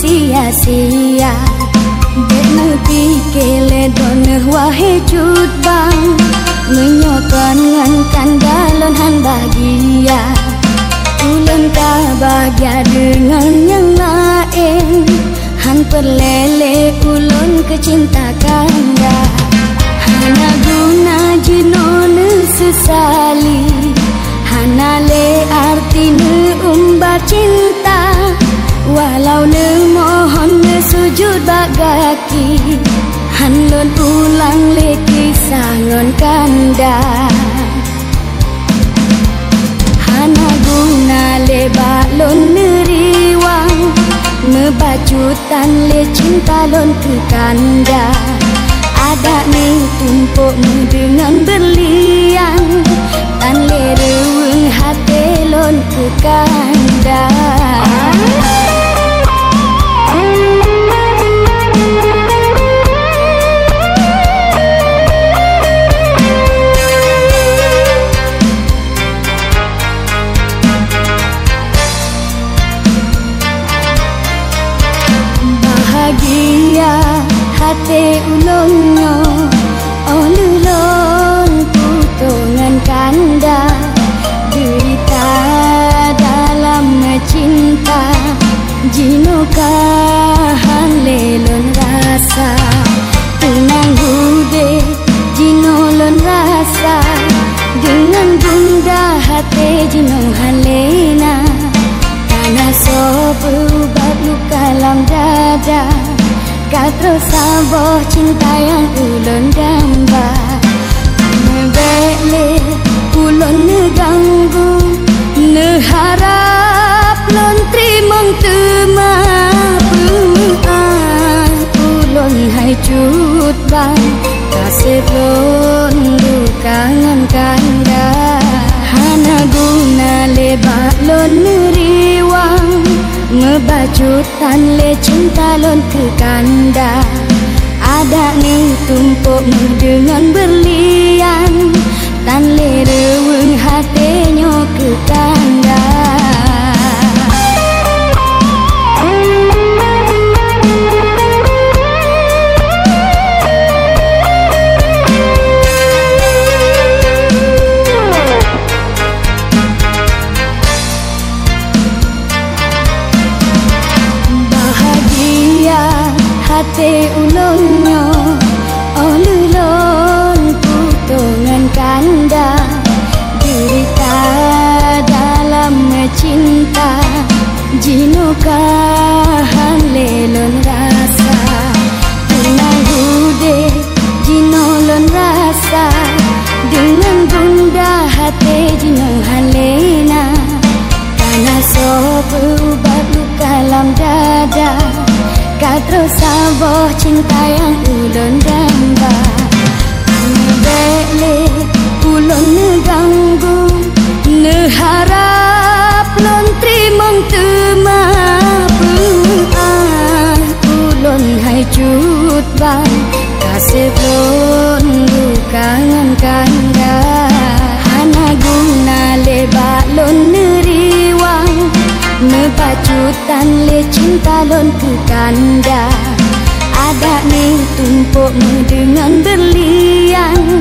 sia-sia pi kele don wahe cut bang Menyokan ngan kandalon han bahagia Ulun ka bahagia dengan yang lain Han perlele ulun kecinta kanda Hana guna jinon sesali Hana le arti umbar cinta Han lon ulang le kisangon kanda Hana guna le balon neriwang Mebacutan le cinta lon ke kanda Ada ni tumpuk dengan berlian Tan le reweng hati lon ke kanda hati ulungnya Olulun putungan kanda Derita dalam cinta Jinukahan lelon rasa Kau terus sabar cinta yang Ngebacutan le cinta lon ke kanda Ada ni tumpuk dengan berlian. Tan le hati ulunnya Olulun putungan kanda Derita dalam cinta Jinukahan terus sabar cinta yang ulun gambar. Bele ulun neganggu Neharap lon trimong tema ulun hai cut bang Kasih Mebacutan le cinta lon ke kanda Ada ni tumpuk dengan berlian